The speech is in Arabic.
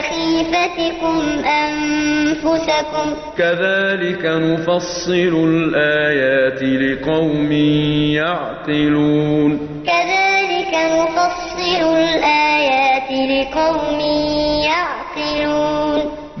خِيفَتِكُمْ أَنفُسَكُمْ. كَذَلِكَ نُفَصِّلُ الْآيَاتِ لِقَوْمٍ يَعْقِلُونَ. كَذَلِكَ نُفَصِّلُ الْآيَاتِ لِقَوْمٍ يَعْقِلُونَ.